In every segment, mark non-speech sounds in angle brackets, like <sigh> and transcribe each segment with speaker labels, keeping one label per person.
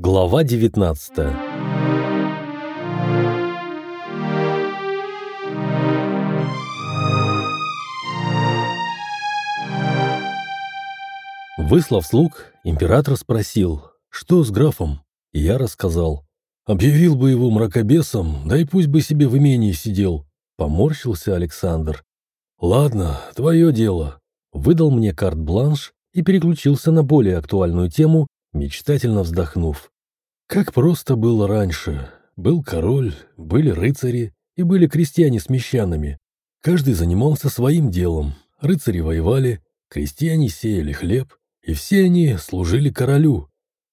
Speaker 1: Глава 19 Выслав слуг, император спросил, что с графом, я рассказал. Объявил бы его мракобесом, да и пусть бы себе в имении сидел. Поморщился Александр. Ладно, твое дело. Выдал мне карт-бланш и переключился на более актуальную тему, мечтательно вздохнув. Как просто было раньше. Был король, были рыцари и были крестьяне с мещанами. Каждый занимался своим делом. Рыцари воевали, крестьяне сеяли хлеб, и все они служили королю.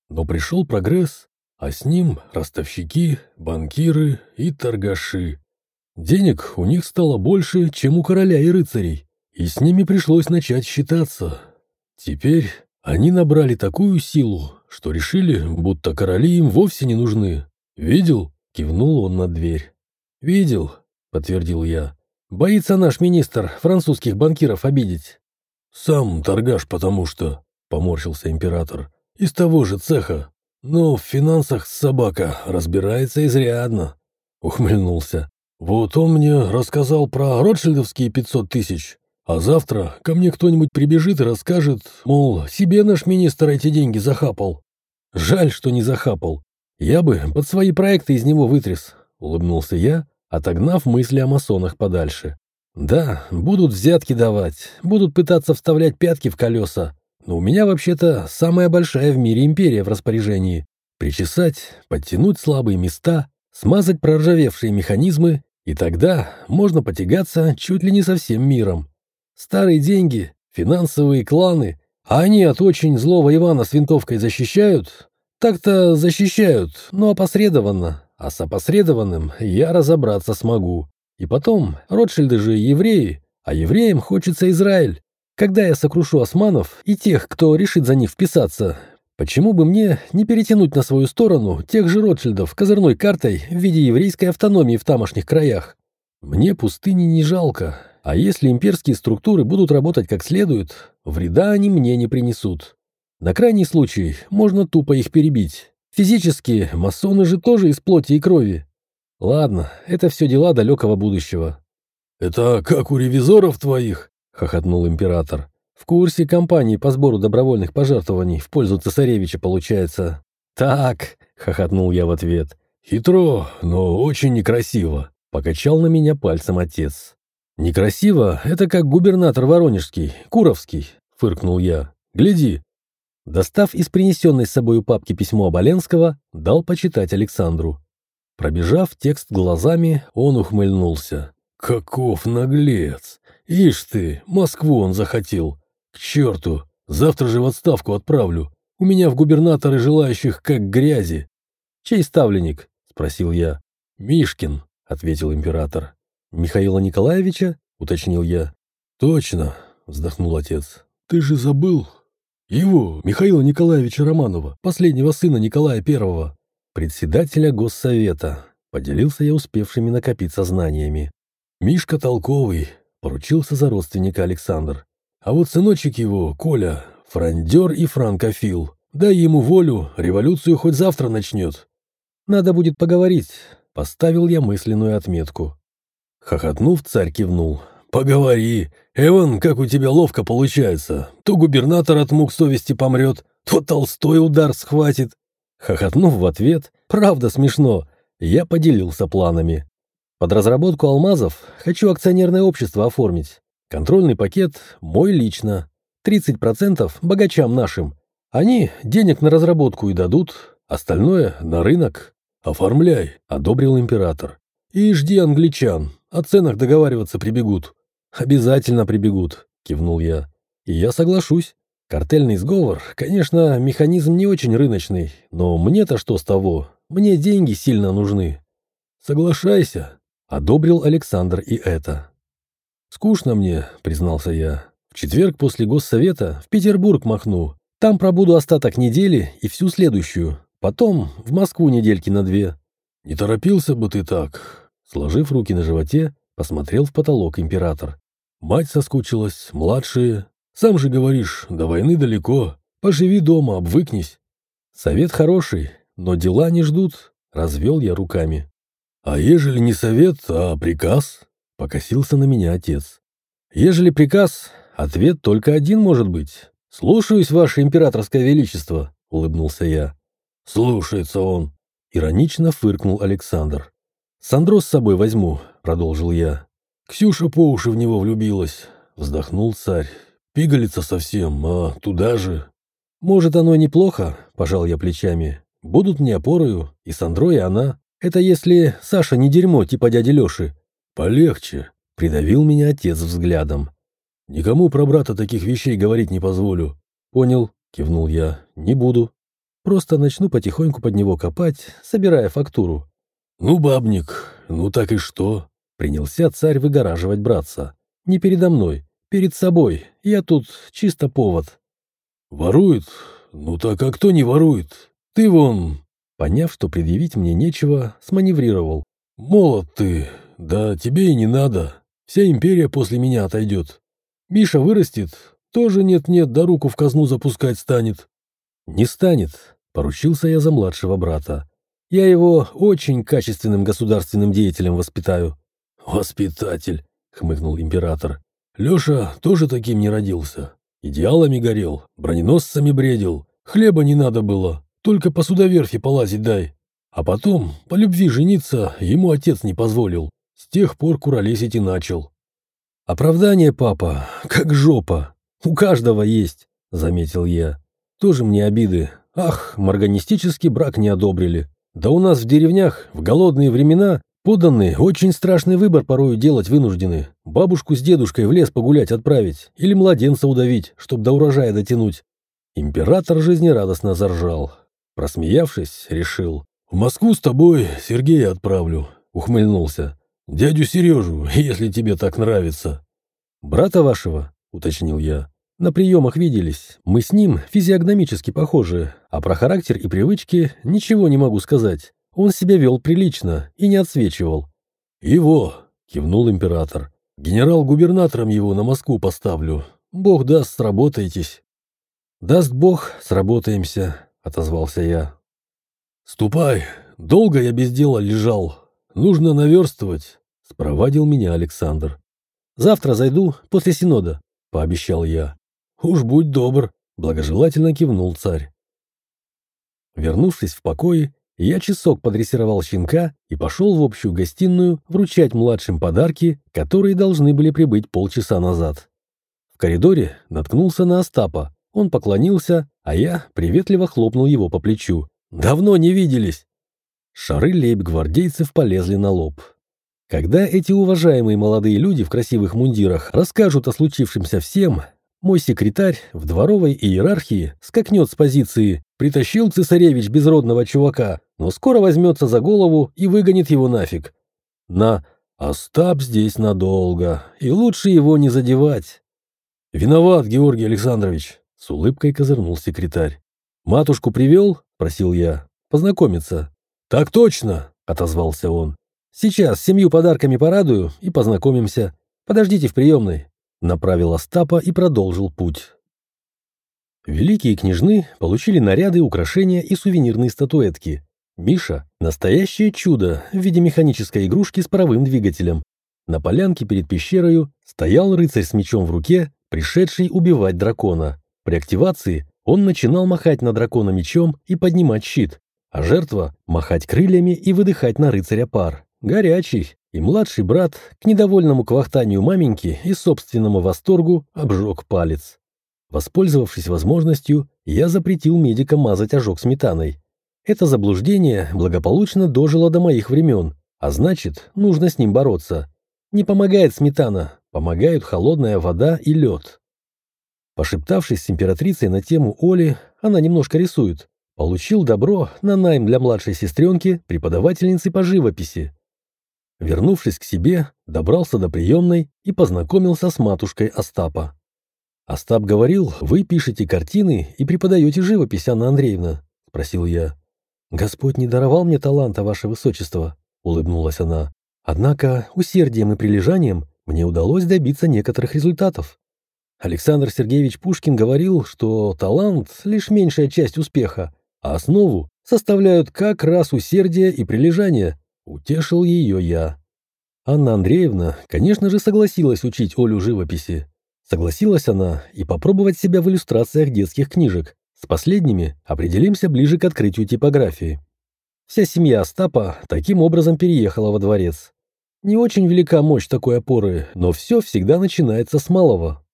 Speaker 1: Но пришел прогресс, а с ним ростовщики, банкиры и торгаши. Денег у них стало больше, чем у короля и рыцарей, и с ними пришлось начать считаться. Теперь они набрали такую силу, что решили, будто короли им вовсе не нужны. «Видел?» — кивнул он на дверь. «Видел», — подтвердил я. «Боится наш министр французских банкиров обидеть». «Сам торгаш, потому что...» — поморщился император. «Из того же цеха. Но в финансах собака разбирается изрядно», — ухмыльнулся. «Вот он мне рассказал про ротшильдовские пятьсот тысяч, а завтра ко мне кто-нибудь прибежит и расскажет, мол, себе наш министр эти деньги захапал. Жаль, что не захапал. Я бы под свои проекты из него вытряс, улыбнулся я, отогнав мысли о масонах подальше. Да, будут взятки давать, будут пытаться вставлять пятки в колеса, но у меня вообще-то самая большая в мире империя в распоряжении. Причесать, подтянуть слабые места, смазать проржавевшие механизмы, и тогда можно потягаться чуть ли не со всем миром. Старые деньги, финансовые кланы, а они от очень злого Ивана с винтовкой защищают? Так-то защищают, но опосредованно. А с опосредованным я разобраться смогу. И потом, Ротшильды же евреи, а евреям хочется Израиль. Когда я сокрушу османов и тех, кто решит за них вписаться, почему бы мне не перетянуть на свою сторону тех же Ротшильдов козырной картой в виде еврейской автономии в тамошних краях? Мне пустыни не жалко, а если имперские структуры будут работать как следует, вреда они мне не принесут. На крайний случай можно тупо их перебить. Физически масоны же тоже из плоти и крови. Ладно, это все дела далекого будущего. «Это как у ревизоров твоих?» — хохотнул император. «В курсе компании по сбору добровольных пожертвований в пользу цесаревича получается». «Так», — хохотнул я в ответ. «Хитро, но очень некрасиво», — покачал на меня пальцем отец. «Некрасиво — это как губернатор Воронежский, Куровский», — фыркнул я. «Гляди». Достав из принесенной с собой папки письмо Оболенского, дал почитать Александру. Пробежав текст глазами, он ухмыльнулся. «Каков наглец! Ишь ты, Москву он захотел! К черту! Завтра же в отставку отправлю! У меня в губернаторы желающих как грязи!» «Чей ставленник?» — спросил я. «Мишкин», — ответил император. «Михаила Николаевича?» — уточнил я. «Точно», — вздохнул отец. «Ты же забыл. Его, Михаила Николаевича Романова, последнего сына Николая Первого, председателя Госсовета». Поделился я успевшими накопиться знаниями. «Мишка толковый», — поручился за родственника Александр. «А вот сыночек его, Коля, фрондер и франкофил. Дай ему волю, революцию хоть завтра начнет». «Надо будет поговорить», — поставил я мысленную отметку. Хохотнув, царь кивнул. «Поговори. Эван, как у тебя ловко получается. То губернатор от мук совести помрет, то Толстой удар схватит». Хохотнув в ответ, «Правда смешно». Я поделился планами. Под разработку алмазов хочу акционерное общество оформить. Контрольный пакет мой лично. 30% богачам нашим. Они денег на разработку и дадут, остальное на рынок. Оформляй, одобрил император. И жди англичан, о ценах договариваться прибегут. Обязательно прибегут, кивнул я. И я соглашусь. Картельный сговор, конечно, механизм не очень рыночный, но мне-то что с того? Мне деньги сильно нужны. Соглашайся, одобрил Александр и это. Скучно мне, признался я. В четверг после госсовета в Петербург махну. Там пробуду остаток недели и всю следующую. Потом в Москву недельки на две. Не торопился бы ты так. Сложив руки на животе, посмотрел в потолок император. Мать соскучилась, младшие. Сам же говоришь, до войны далеко. Поживи дома, обвыкнись. Совет хороший, но дела не ждут, развел я руками. А ежели не совет, а приказ? Покосился на меня отец. Ежели приказ, ответ только один может быть. Слушаюсь, ваше императорское величество, улыбнулся я. Слушается он. Иронично фыркнул Александр. «Сандро с собой возьму», — продолжил я. «Ксюша по уши в него влюбилась», — вздохнул царь. «Пигалица совсем, а туда же». «Может, оно неплохо», — пожал я плечами. «Будут мне опорою, и Сандро, и она. Это если Саша не дерьмо, типа дяди Леши». «Полегче», — придавил меня отец взглядом. «Никому про брата таких вещей говорить не позволю». «Понял», — кивнул я. «Не буду». Просто начну потихоньку под него копать, собирая фактуру. «Ну, бабник, ну так и что?» Принялся царь выгораживать братца. «Не передо мной, перед собой. Я тут чисто повод». «Ворует? Ну так а кто не ворует? Ты вон...» Поняв, что предъявить мне нечего, сманеврировал. «Молод ты, да тебе и не надо. Вся империя после меня отойдет. Миша вырастет, тоже нет-нет, да руку в казну запускать станет». «Не станет», Поручился я за младшего брата. Я его очень качественным государственным деятелем воспитаю. «Воспитатель», — хмыкнул император. «Леша тоже таким не родился. Идеалами горел, броненосцами бредил. Хлеба не надо было, только по судоверфи полазить дай. А потом, по любви жениться, ему отец не позволил. С тех пор куролесить и начал». «Оправдание, папа, как жопа. У каждого есть», — заметил я. «Тоже мне обиды, Ах, морганистический брак не одобрили. Да у нас в деревнях в голодные времена подданные очень страшный выбор порою делать вынуждены. Бабушку с дедушкой в лес погулять отправить или младенца удавить, чтоб до урожая дотянуть. Император жизнерадостно заржал. Просмеявшись, решил. «В Москву с тобой Сергея отправлю», — ухмыльнулся. «Дядю Сережу, <laughs> если тебе так нравится». «Брата вашего?» — уточнил я. На приемах виделись. Мы с ним физиогномически похожи, а про характер и привычки ничего не могу сказать. Он себя вел прилично и не отсвечивал. «Его!» — кивнул император. «Генерал-губернатором его на Москву поставлю. Бог даст, сработаетесь». «Даст Бог, сработаемся», — отозвался я. «Ступай. Долго я без дела лежал. Нужно наверстывать», — спровадил меня Александр. «Завтра зайду после Синода», — пообещал я. «Уж будь добр», — благожелательно кивнул царь. Вернувшись в покое, я часок подрессировал щенка и пошел в общую гостиную вручать младшим подарки, которые должны были прибыть полчаса назад. В коридоре наткнулся на Остапа. Он поклонился, а я приветливо хлопнул его по плечу. «Давно не виделись!» Шары лейб-гвардейцев полезли на лоб. Когда эти уважаемые молодые люди в красивых мундирах расскажут о случившемся всем, мой секретарь в дворовой иерархии скакнет с позиции «Притащил цесаревич безродного чувака, но скоро возьмется за голову и выгонит его нафиг». На «Остап здесь надолго, и лучше его не задевать». «Виноват, Георгий Александрович», — с улыбкой козырнул секретарь. «Матушку привел?» — просил я. «Познакомиться». «Так точно», — отозвался он. «Сейчас семью подарками порадую и познакомимся. Подождите в приемной» направил Остапа и продолжил путь. Великие княжны получили наряды, украшения и сувенирные статуэтки. Миша – настоящее чудо в виде механической игрушки с паровым двигателем. На полянке перед пещерою стоял рыцарь с мечом в руке, пришедший убивать дракона. При активации он начинал махать на дракона мечом и поднимать щит, а жертва – махать крыльями и выдыхать на рыцаря пар. Горячий, и младший брат к недовольному квахтанию маменьки и собственному восторгу обжег палец. Воспользовавшись возможностью, я запретил медика мазать ожог сметаной. Это заблуждение благополучно дожило до моих времен, а значит, нужно с ним бороться. Не помогает сметана, помогают холодная вода и лед. Пошептавшись с императрицей на тему Оли, она немножко рисует. Получил добро на найм для младшей сестренки, преподавательницы по живописи. Вернувшись к себе, добрался до приемной и познакомился с матушкой Остапа. «Остап говорил, вы пишете картины и преподаете живопись, Анна Андреевна?» – спросил я. «Господь не даровал мне таланта, ваше высочество», – улыбнулась она. «Однако усердием и прилежанием мне удалось добиться некоторых результатов. Александр Сергеевич Пушкин говорил, что талант – лишь меньшая часть успеха, а основу составляют как раз усердие и прилежание. Утешил ее я. Анна Андреевна, конечно же, согласилась учить Олю живописи. Согласилась она и попробовать себя в иллюстрациях детских книжек. С последними определимся ближе к открытию типографии. Вся семья Остапа таким образом переехала во дворец. Не очень велика мощь такой опоры, но все всегда начинается с малого.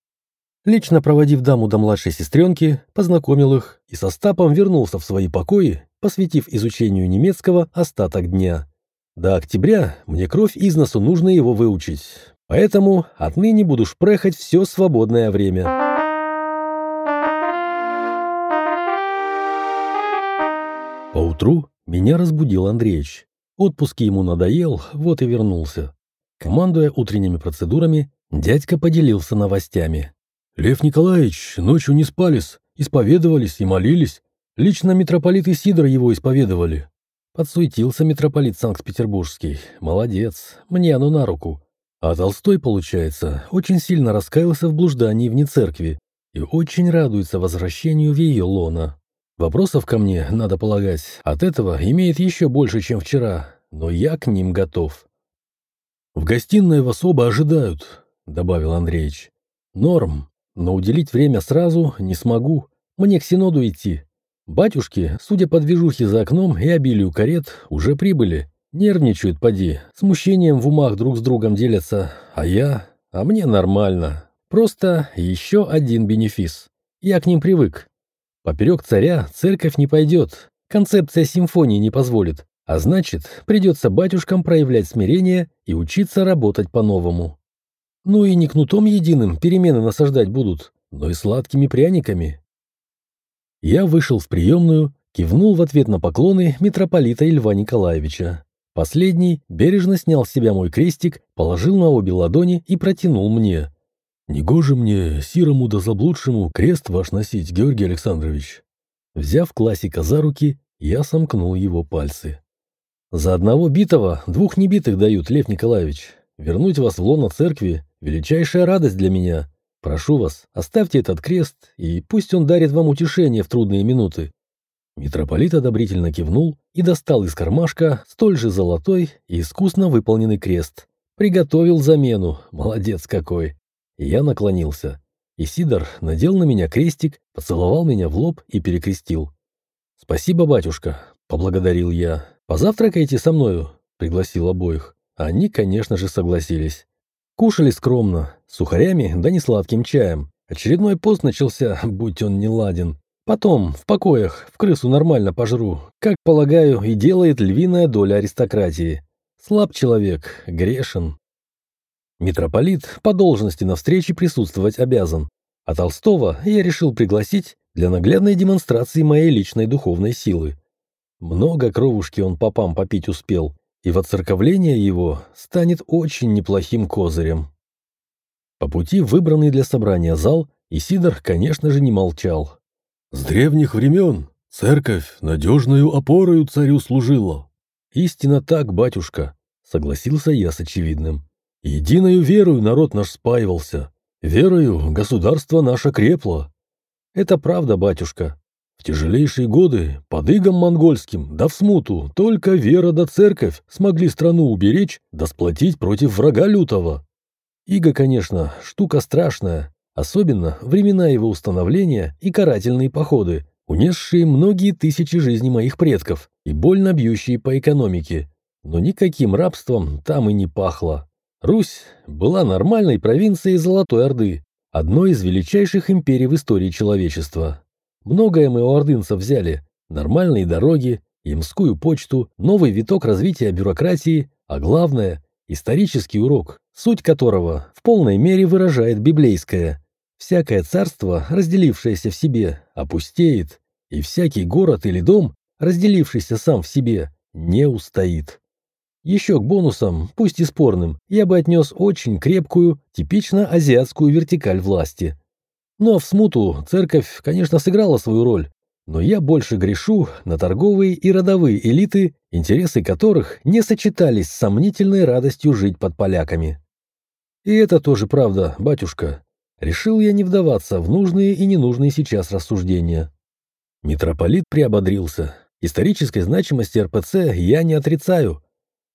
Speaker 1: Лично проводив даму до младшей сестренки, познакомил их и со Стапом вернулся в свои покои, посвятив изучению немецкого остаток дня. До октября мне кровь из носу нужно его выучить, поэтому отныне буду шпрехать все свободное время. Поутру меня разбудил Андреич. Отпуск ему надоел, вот и вернулся. Командуя утренними процедурами, дядька поделился новостями. Лев Николаевич ночью не спались, исповедовались и молились. Лично митрополит Исидор его исповедовали. Подсуетился митрополит Санкт-Петербургский. Молодец, мне оно на руку. А Толстой, получается, очень сильно раскаялся в блуждании вне церкви и очень радуется возвращению в ее лона. Вопросов ко мне, надо полагать, от этого имеет еще больше, чем вчера, но я к ним готов. «В гостиной вас оба ожидают», — добавил Андреевич. «Норм, но уделить время сразу не смогу. Мне к Синоду идти. Батюшки, судя по движухе за окном и обилию карет, уже прибыли. Нервничают, поди, смущением в умах друг с другом делятся. А я? А мне нормально. Просто еще один бенефис. Я к ним привык. Поперек царя церковь не пойдет. Концепция симфонии не позволит. А значит, придется батюшкам проявлять смирение и учиться работать по-новому. Ну и не кнутом единым перемены насаждать будут, но и сладкими пряниками. Я вышел в приемную, кивнул в ответ на поклоны митрополита Льва Николаевича. Последний бережно снял с себя мой крестик, положил на обе ладони и протянул мне. «Негоже мне, сирому да заблудшему, крест ваш носить, Георгий Александрович». Взяв классика за руки, я сомкнул его пальцы. «За одного битого двух небитых дают, Лев Николаевич. Вернуть вас в лоно церкви – величайшая радость для меня. Прошу вас, оставьте этот крест, и пусть он дарит вам утешение в трудные минуты». Митрополит одобрительно кивнул и достал из кармашка столь же золотой и искусно выполненный крест. Приготовил замену, молодец какой. Я наклонился. И Сидор надел на меня крестик, поцеловал меня в лоб и перекрестил. «Спасибо, батюшка», — поблагодарил я. «Позавтракайте со мною», — пригласил обоих. Они, конечно же, согласились. Кушали скромно, сухарями да не сладким чаем. Очередной пост начался, <laughs> будь он не ладен. Потом, в покоях, в крысу нормально пожру, как, полагаю, и делает львиная доля аристократии. Слаб человек, грешен. Митрополит по должности на встрече присутствовать обязан, а Толстого я решил пригласить для наглядной демонстрации моей личной духовной силы. Много кровушки он попам попить успел, и воцерковление его станет очень неплохим козырем. По пути в выбранный для собрания зал Исидор, конечно же, не молчал. «С древних времен церковь надежную опорою царю служила». «Истинно так, батюшка», — согласился я с очевидным. «Единою верою народ наш спаивался, верою государство наше крепло». «Это правда, батюшка», в тяжелейшие годы под игом монгольским, да в смуту, только вера да церковь смогли страну уберечь да сплотить против врага лютого. Иго, конечно, штука страшная, особенно времена его установления и карательные походы, унесшие многие тысячи жизней моих предков и больно бьющие по экономике. Но никаким рабством там и не пахло. Русь была нормальной провинцией Золотой Орды, одной из величайших империй в истории человечества. Многое мы у ордынцев взяли. Нормальные дороги, имскую почту, новый виток развития бюрократии, а главное – исторический урок, суть которого в полной мере выражает библейское. Всякое царство, разделившееся в себе, опустеет, и всякий город или дом, разделившийся сам в себе, не устоит. Еще к бонусам, пусть и спорным, я бы отнес очень крепкую, типично азиатскую вертикаль власти – но в смуту церковь, конечно, сыграла свою роль, но я больше грешу на торговые и родовые элиты, интересы которых не сочетались с сомнительной радостью жить под поляками. И это тоже правда, батюшка. Решил я не вдаваться в нужные и ненужные сейчас рассуждения. Митрополит приободрился. Исторической значимости РПЦ я не отрицаю.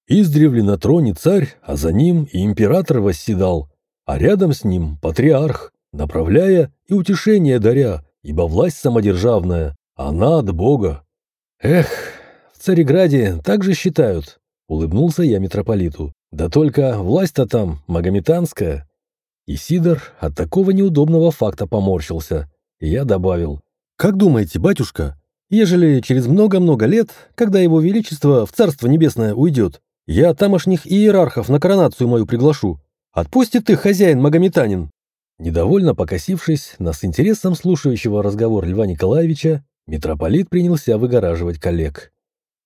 Speaker 1: Издревле на троне царь, а за ним и император восседал, а рядом с ним патриарх, направляя и утешение даря, ибо власть самодержавная, она от Бога. Эх, в Цареграде так же считают, улыбнулся я митрополиту. Да только власть-то там магометанская. И Сидор от такого неудобного факта поморщился. Я добавил. «Как думаете, батюшка, ежели через много-много лет, когда его величество в Царство Небесное уйдет, я тамошних иерархов на коронацию мою приглашу, отпустит их хозяин магометанин?» Недовольно покосившись на с интересом слушающего разговор Льва Николаевича, митрополит принялся выгораживать коллег.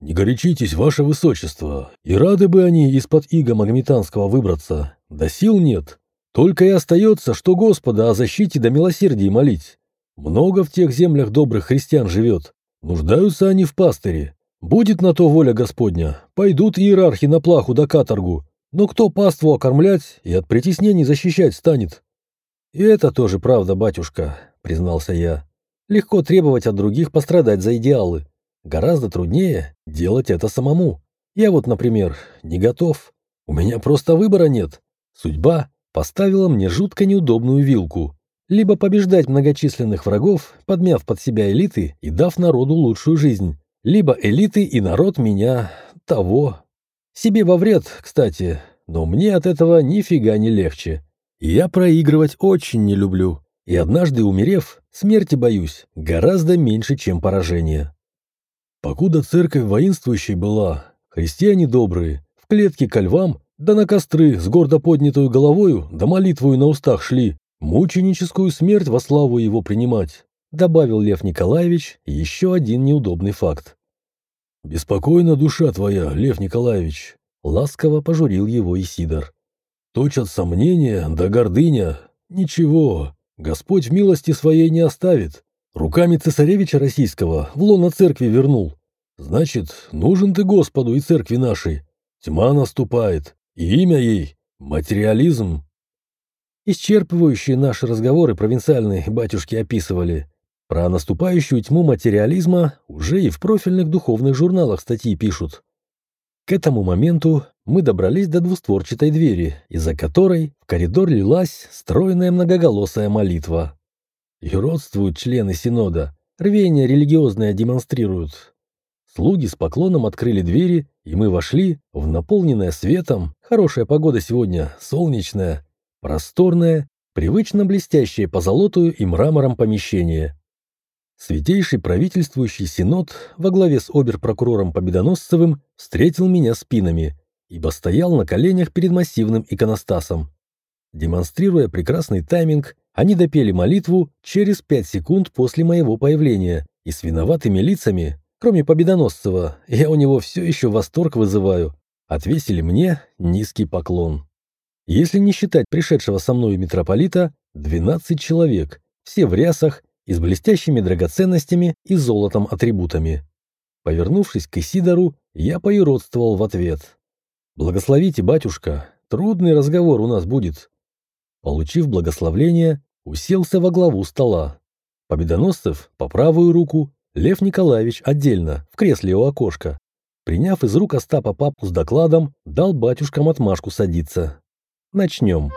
Speaker 1: «Не горячитесь, ваше высочество, и рады бы они из-под иго магометанского выбраться, да сил нет. Только и остается, что Господа о защите да милосердии молить. Много в тех землях добрых христиан живет. Нуждаются они в пастыре. Будет на то воля Господня. Пойдут иерархи на плаху да каторгу. Но кто паству окормлять и от притеснений защищать станет? И это тоже правда, батюшка, признался я. Легко требовать от других пострадать за идеалы. Гораздо труднее делать это самому. Я вот, например, не готов. У меня просто выбора нет. Судьба поставила мне жутко неудобную вилку. Либо побеждать многочисленных врагов, подмяв под себя элиты и дав народу лучшую жизнь. Либо элиты и народ меня... того. Себе во вред, кстати, но мне от этого нифига не легче. Я проигрывать очень не люблю. И однажды умерев, смерти боюсь гораздо меньше, чем поражение. Покуда церковь воинствующей была, христиане добрые, в клетке ко львам да на костры с гордо поднятой головою, да молитвою на устах шли, мученическую смерть во славу его принимать, добавил Лев Николаевич еще один неудобный факт. «Беспокойна душа твоя, Лев Николаевич», — ласково пожурил его Исидор. «Точат сомнения да гордыня. Ничего, Господь в милости своей не оставит. Руками цесаревича российского в лоно церкви вернул. Значит, нужен ты Господу и церкви нашей. Тьма наступает, и имя ей – материализм. Исчерпывающие наши разговоры провинциальные батюшки описывали. Про наступающую тьму материализма уже и в профильных духовных журналах статьи пишут. К этому моменту мы добрались до двустворчатой двери, из-за которой в коридор лилась стройная многоголосая молитва. И родствуют члены Синода, рвение религиозное демонстрируют. Слуги с поклоном открыли двери, и мы вошли в наполненное светом, хорошая погода сегодня, солнечная, просторное, привычно блестящее по золотую и мрамором помещение. Святейший правительствующий синод во главе с обер-прокурором Победоносцевым встретил меня спинами, ибо стоял на коленях перед массивным иконостасом. Демонстрируя прекрасный тайминг, они допели молитву через пять секунд после моего появления и с виноватыми лицами Кроме Победоносцева, я у него все еще восторг вызываю. Отвесили мне низкий поклон. Если не считать пришедшего со мной митрополита, 12 человек, все в рясах и с блестящими драгоценностями и золотом атрибутами. Повернувшись к Исидору, я поиродствовал в ответ. «Благословите, батюшка, трудный разговор у нас будет». Получив благословление, уселся во главу стола. Победоносцев по правую руку, Лев Николаевич отдельно, в кресле у окошка. Приняв из рук Остапа папку с докладом, дал батюшкам отмашку садиться. Начнем.